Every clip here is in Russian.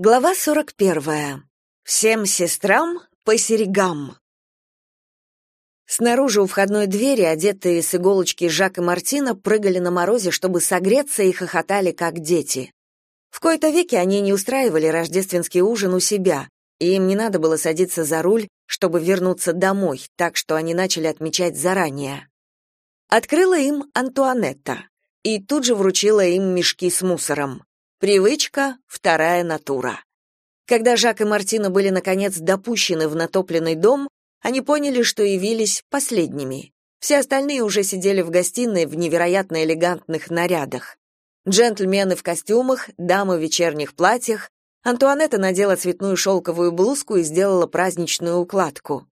Глава 41. Всем сестрам по серегам. Снаружи у входной двери, одетые с иголочки Жак и Мартина, прыгали на морозе, чтобы согреться и хохотали, как дети. В кои-то веки они не устраивали рождественский ужин у себя, и им не надо было садиться за руль, чтобы вернуться домой, так что они начали отмечать заранее. Открыла им Антуанетта и тут же вручила им мешки с мусором. Привычка — вторая натура. Когда Жак и Мартина были, наконец, допущены в натопленный дом, они поняли, что явились последними. Все остальные уже сидели в гостиной в невероятно элегантных нарядах. Джентльмены в костюмах, дамы в вечерних платьях. Антуанетта надела цветную шелковую блузку и сделала праздничную укладку.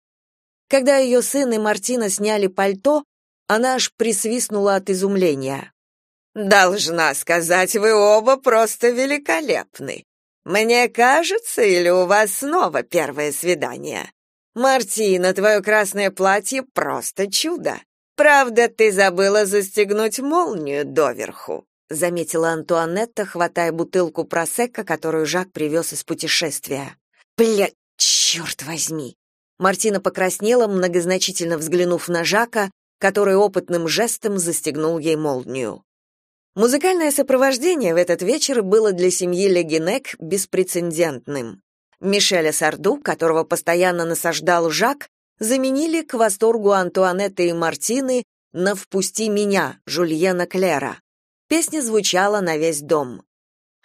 Когда ее сын и Мартина сняли пальто, она аж присвистнула от изумления. Должна сказать, вы оба просто великолепны. Мне кажется, или у вас снова первое свидание? Мартина, твое красное платье просто чудо. Правда, ты забыла застегнуть молнию доверху, заметила Антуанетта, хватая бутылку просекко, которую Жак привез из путешествия. Блядь, черт возьми. Мартина покраснела, многозначительно взглянув на Жака, который опытным жестом застегнул ей молнию. Музыкальное сопровождение в этот вечер было для семьи Легинек беспрецедентным. Мишеля Сарду, которого постоянно насаждал Жак, заменили к восторгу Антуанетты и Мартины на «Впусти меня» Жульена Клера. Песня звучала на весь дом.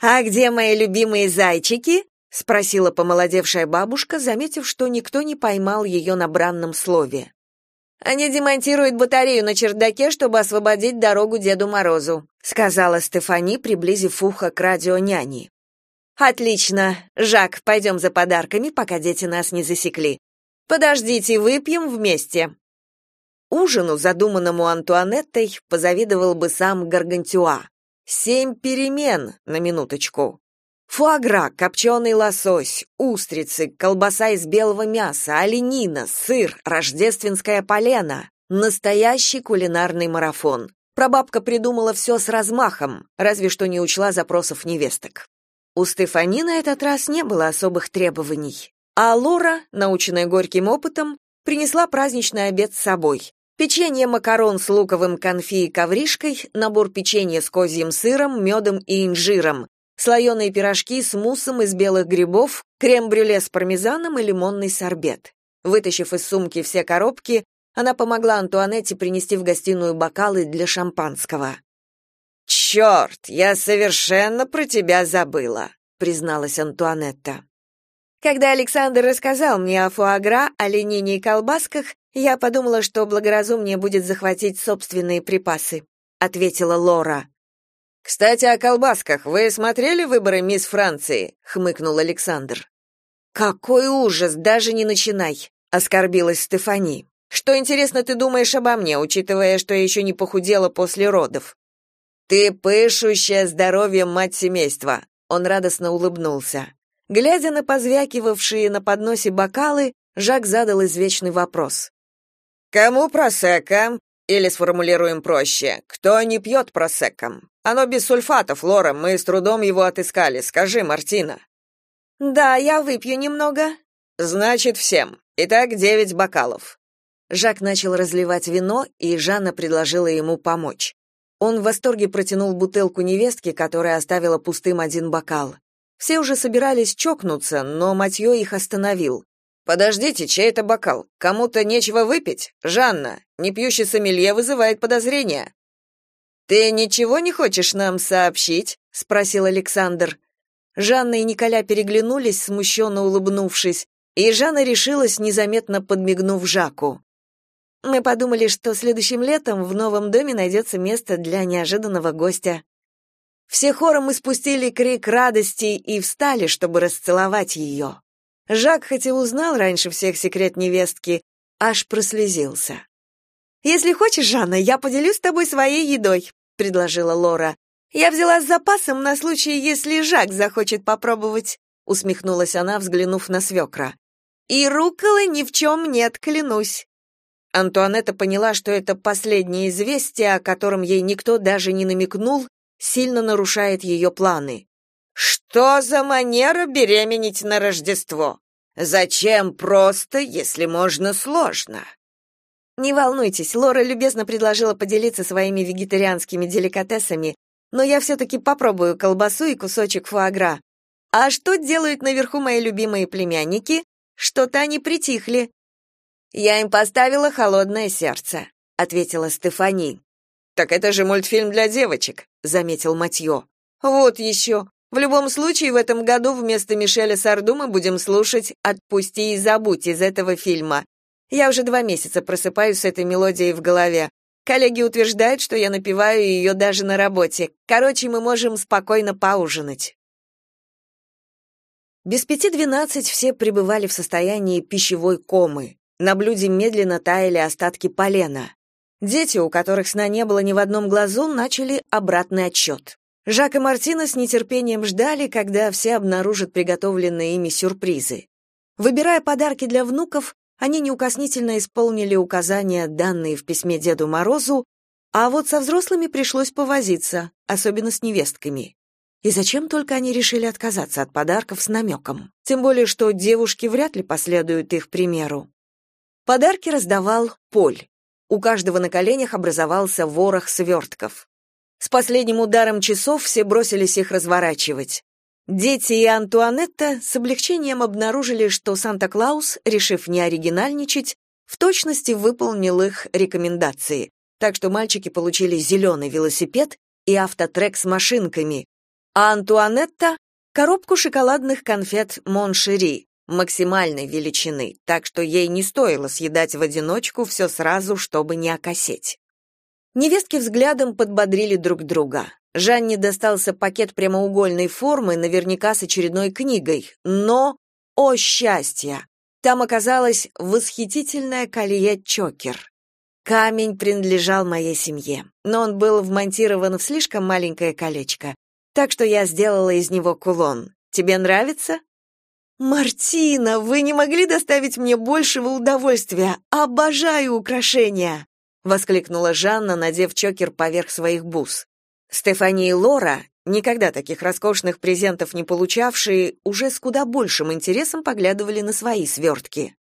«А где мои любимые зайчики?» — спросила помолодевшая бабушка, заметив, что никто не поймал ее на бранном слове. Они демонтируют батарею на чердаке, чтобы освободить дорогу Деду Морозу, сказала Стефани, приблизив ухо к радио няни. Отлично. Жак, пойдем за подарками, пока дети нас не засекли. Подождите, выпьем вместе. Ужину, задуманному Антуанеттой, позавидовал бы сам Гаргантюа. Семь перемен, на минуточку. Фуагра, копченый лосось, устрицы, колбаса из белого мяса, оленина, сыр, рождественская полена. Настоящий кулинарный марафон. Прабабка придумала все с размахом, разве что не учла запросов невесток. У Стефани на этот раз не было особых требований. А Лора, наученная горьким опытом, принесла праздничный обед с собой. Печенье макарон с луковым конфи и ковришкой, набор печенья с козьим сыром, медом и инжиром, слоеные пирожки с муссом из белых грибов, крем-брюле с пармезаном и лимонный сорбет. Вытащив из сумки все коробки, она помогла Антуанетте принести в гостиную бокалы для шампанского. «Черт, я совершенно про тебя забыла», — призналась Антуанетта. Когда Александр рассказал мне о фуагра, о ленине и колбасках, я подумала, что благоразумнее будет захватить собственные припасы, ответила Лора. Кстати, о колбасках. Вы смотрели выборы мисс Франции? хмыкнул Александр. Какой ужас, даже не начинай, оскорбилась Стефани. Что интересно ты думаешь обо мне, учитывая, что я еще не похудела после родов? Ты пышущая здоровьем мать семейства. Он радостно улыбнулся. Глядя на позвякивавшие на подносе бокалы, Жак задал извечный вопрос. Кому просека? Или сформулируем проще: кто не пьет просеком? Оно без сульфатов, Лора, мы с трудом его отыскали. Скажи, Мартина. Да, я выпью немного. Значит, всем. Итак, девять бокалов. Жак начал разливать вино, и Жанна предложила ему помочь. Он в восторге протянул бутылку невестке, которая оставила пустым один бокал. Все уже собирались чокнуться, но Матьё их остановил. Подождите, чей это бокал? Кому-то нечего выпить? Жанна, непьющий сомелье вызывает подозрения. Ты ничего не хочешь нам сообщить? спросил Александр. Жанна и Николя переглянулись, смущенно улыбнувшись, и Жанна решилась, незаметно подмигнув Жаку. Мы подумали, что следующим летом в новом доме найдется место для неожиданного гостя. Все хором испустили крик радости и встали, чтобы расцеловать ее. Жак, хоть и узнал раньше всех секрет невестки, аж прослезился. «Если хочешь, Жанна, я поделюсь с тобой своей едой», — предложила Лора. «Я взяла с запасом на случай, если Жак захочет попробовать», — усмехнулась она, взглянув на свекра. «И руколы ни в чем нет, клянусь». Антуанетта поняла, что это последнее известие, о котором ей никто даже не намекнул, сильно нарушает ее планы. «Что?» За манера беременеть на Рождество? Зачем просто, если можно сложно? Не волнуйтесь, Лора любезно предложила поделиться своими вегетарианскими деликатесами, но я все-таки попробую колбасу и кусочек фуагра. А что делают наверху мои любимые племянники? Что-то они притихли. Я им поставила холодное сердце, ответила Стефани. Так это же мультфильм для девочек, заметил Матьё. Вот еще. В любом случае, в этом году вместо Мишеля Сарду мы будем слушать «Отпусти и забудь» из этого фильма. Я уже два месяца просыпаюсь с этой мелодией в голове. Коллеги утверждают, что я напеваю ее даже на работе. Короче, мы можем спокойно поужинать. Без пяти двенадцать все пребывали в состоянии пищевой комы. На блюде медленно таяли остатки полена. Дети, у которых сна не было ни в одном глазу, начали обратный отчет. Жак и Мартина с нетерпением ждали, когда все обнаружат приготовленные ими сюрпризы. Выбирая подарки для внуков, они неукоснительно исполнили указания, данные в письме Деду Морозу, а вот со взрослыми пришлось повозиться, особенно с невестками. И зачем только они решили отказаться от подарков с намеком? Тем более, что девушки вряд ли последуют их примеру. Подарки раздавал Поль. У каждого на коленях образовался ворох свертков. С последним ударом часов все бросились их разворачивать. Дети и Антуанетта с облегчением обнаружили, что Санта-Клаус, решив не оригинальничать, в точности выполнил их рекомендации. Так что мальчики получили зеленый велосипед и автотрек с машинками, а Антуанетта — коробку шоколадных конфет Mon Chéri максимальной величины, так что ей не стоило съедать в одиночку все сразу, чтобы не окосеть. Невестки взглядом подбодрили друг друга. Жанне достался пакет прямоугольной формы, наверняка с очередной книгой, но, о счастье, там оказалась восхитительная колье-чокер. Камень принадлежал моей семье, но он был вмонтирован в слишком маленькое колечко, так что я сделала из него кулон. Тебе нравится? Мартина, вы не могли доставить мне большего удовольствия. Обожаю украшения воскликнула Жанна, надев чокер поверх своих бус. Стефания и Лора, никогда таких роскошных презентов не получавшие, уже с куда большим интересом поглядывали на свои свертки.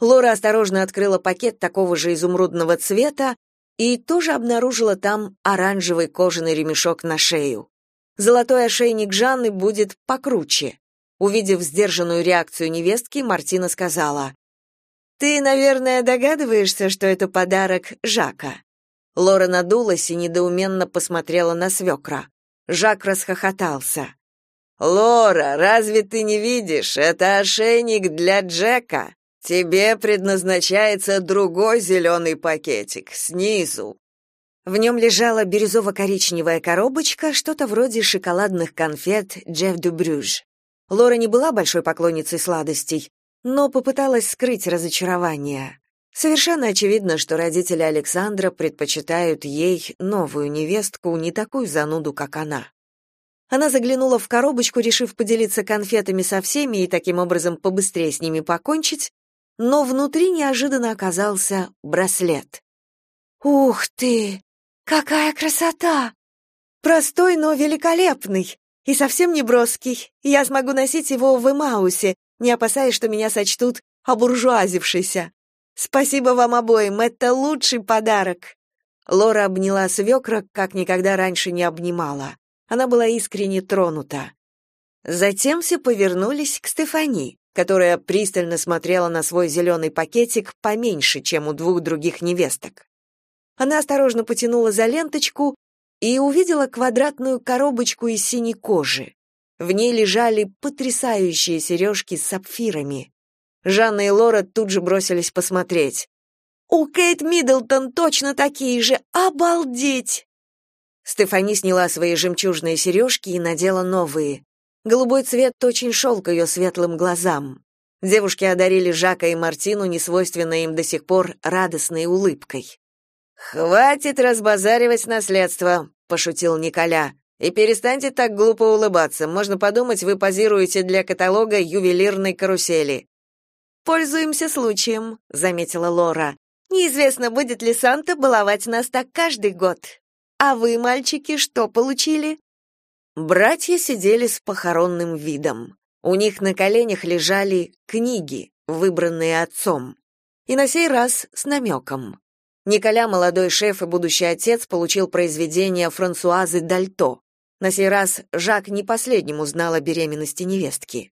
Лора осторожно открыла пакет такого же изумрудного цвета и тоже обнаружила там оранжевый кожаный ремешок на шею. Золотой ошейник Жанны будет покруче. Увидев сдержанную реакцию невестки, Мартина сказала: ты, наверное, догадываешься, что это подарок Жака. Лора надулась и недоуменно посмотрела на свекра. Жак расхохотался. Лора, разве ты не видишь? Это ошейник для Джека. Тебе предназначается другой зеленый пакетик снизу. В нем лежала бирюзово-коричневая коробочка, что-то вроде шоколадных конфет Джефф де Брюж. Лора не была большой поклонницей сладостей, но попыталась скрыть разочарование. Совершенно очевидно, что родители Александра предпочитают ей новую невестку, не такую зануду, как она. Она заглянула в коробочку, решив поделиться конфетами со всеми и таким образом побыстрее с ними покончить, но внутри неожиданно оказался браслет. «Ух ты! Какая красота! Простой, но великолепный! И совсем не броский. Я смогу носить его в Эмаусе, не опасаясь, что меня сочтут обуржуазившейся. Спасибо вам обоим, это лучший подарок. Лора обняла свекра, как никогда раньше не обнимала. Она была искренне тронута. Затем все повернулись к Стефани, которая пристально смотрела на свой зеленый пакетик поменьше, чем у двух других невесток. Она осторожно потянула за ленточку и увидела квадратную коробочку из синей кожи. В ней лежали потрясающие сережки с сапфирами. Жанна и Лора тут же бросились посмотреть. «У Кейт Миддлтон точно такие же! Обалдеть!» Стефани сняла свои жемчужные сережки и надела новые. Голубой цвет очень шел к ее светлым глазам. Девушки одарили Жака и Мартину, несвойственной им до сих пор, радостной улыбкой. «Хватит разбазаривать наследство», — пошутил Николя. И перестаньте так глупо улыбаться. Можно подумать, вы позируете для каталога ювелирной карусели. Пользуемся случаем, заметила Лора. Неизвестно, будет ли Санта баловать нас так каждый год. А вы, мальчики, что получили? Братья сидели с похоронным видом. У них на коленях лежали книги, выбранные отцом. И на сей раз с намеком. Николя, молодой шеф и будущий отец, получил произведение Франсуазы Дальто. На сей раз Жак не последним узнал о беременности невестки.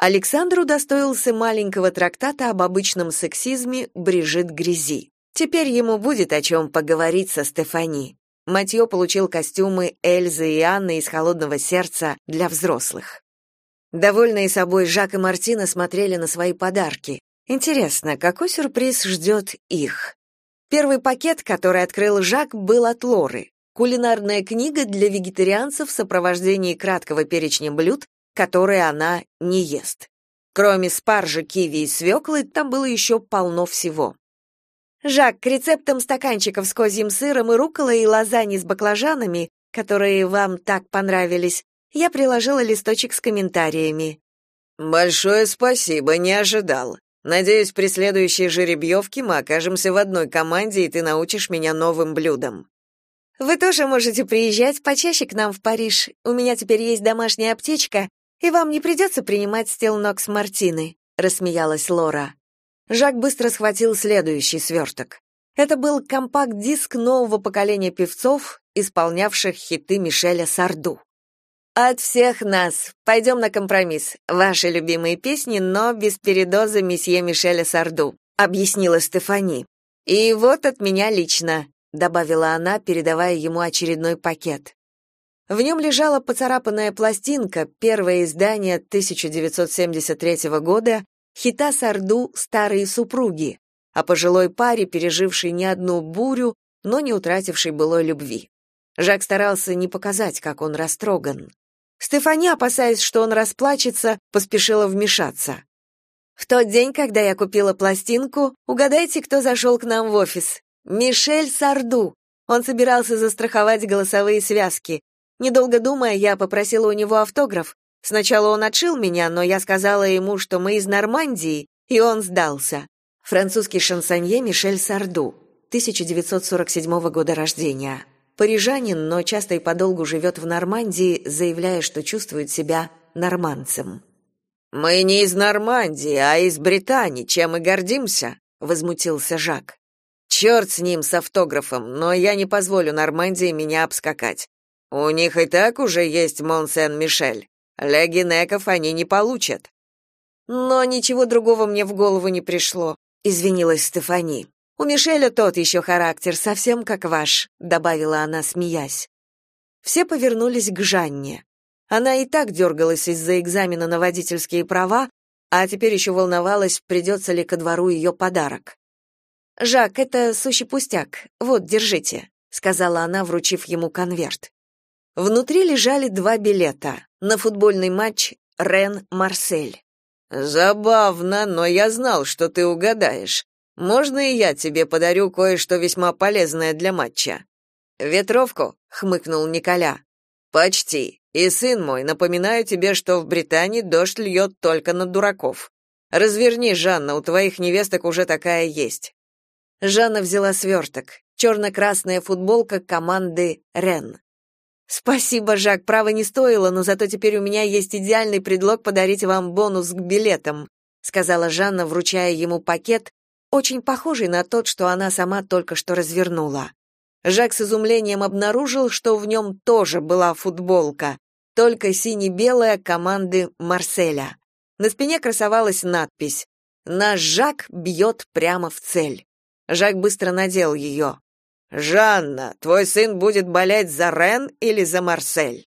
Александру удостоился маленького трактата об обычном сексизме Брижит Грязи. Теперь ему будет о чем поговорить со Стефани. Матьё получил костюмы Эльзы и Анны из «Холодного сердца» для взрослых. Довольные собой Жак и Мартина смотрели на свои подарки. Интересно, какой сюрприз ждет их? Первый пакет, который открыл Жак, был от Лоры. Кулинарная книга для вегетарианцев в сопровождении краткого перечня блюд, которые она не ест. Кроме спаржи, киви и свеклы, там было еще полно всего. Жак, к рецептам стаканчиков с козьим сыром и рукколой и лазаньи с баклажанами, которые вам так понравились, я приложила листочек с комментариями. Большое спасибо, не ожидал. Надеюсь, при следующей жеребьевке мы окажемся в одной команде, и ты научишь меня новым блюдам. Вы тоже можете приезжать почаще к нам в Париж. У меня теперь есть домашняя аптечка, и вам не придется принимать стелнокс Мартины, рассмеялась Лора. Жак быстро схватил следующий сверток. Это был компакт-диск нового поколения певцов, исполнявших хиты Мишеля Сарду. От всех нас. Пойдем на компромисс. Ваши любимые песни, но без передоза месье Мишеля Сарду, объяснила Стефани. И вот от меня лично, добавила она, передавая ему очередной пакет. В нем лежала поцарапанная пластинка, первое издание 1973 года хита Сарду «Старые супруги», о пожилой паре, пережившей не одну бурю, но не утратившей былой любви. Жак старался не показать, как он растроган. Стефани, опасаясь, что он расплачется, поспешила вмешаться. В тот день, когда я купила пластинку, угадайте, кто зашел к нам в офис. Мишель Сарду. Он собирался застраховать голосовые связки. Недолго думая, я попросила у него автограф, Сначала он отшил меня, но я сказала ему, что мы из Нормандии, и он сдался. Французский шансонье Мишель Сарду, 1947 года рождения. Парижанин, но часто и подолгу живет в Нормандии, заявляя, что чувствует себя нормандцем. «Мы не из Нормандии, а из Британии, чем и гордимся», — возмутился Жак. «Черт с ним, с автографом, но я не позволю Нормандии меня обскакать. У них и так уже есть Монсен-Мишель. Легинеков они не получат. Но ничего другого мне в голову не пришло, извинилась Стефани. У Мишеля тот еще характер, совсем как ваш, добавила она, смеясь. Все повернулись к Жанне. Она и так дергалась из-за экзамена на водительские права, а теперь еще волновалась, придется ли ко двору ее подарок. «Жак, это сущий пустяк. Вот, держите», — сказала она, вручив ему конверт. Внутри лежали два билета на футбольный матч Рен-Марсель. Забавно, но я знал, что ты угадаешь. Можно и я тебе подарю кое-что весьма полезное для матча. Ветровку, хмыкнул Николя. Почти. И сын мой, напоминаю тебе, что в Британии дождь льет только на дураков. Разверни, Жанна, у твоих невесток уже такая есть. Жанна взяла сверток. Черно-красная футболка команды Рен. Спасибо, Жак, право не стоило, но зато теперь у меня есть идеальный предлог подарить вам бонус к билетам, сказала Жанна, вручая ему пакет, очень похожий на тот, что она сама только что развернула. Жак с изумлением обнаружил, что в нем тоже была футболка, только сине-белая команды Марселя. На спине красовалась надпись «Наш Жак бьет прямо в цель». Жак быстро надел ее. Жанна, твой сын будет болеть за Рен или за Марсель?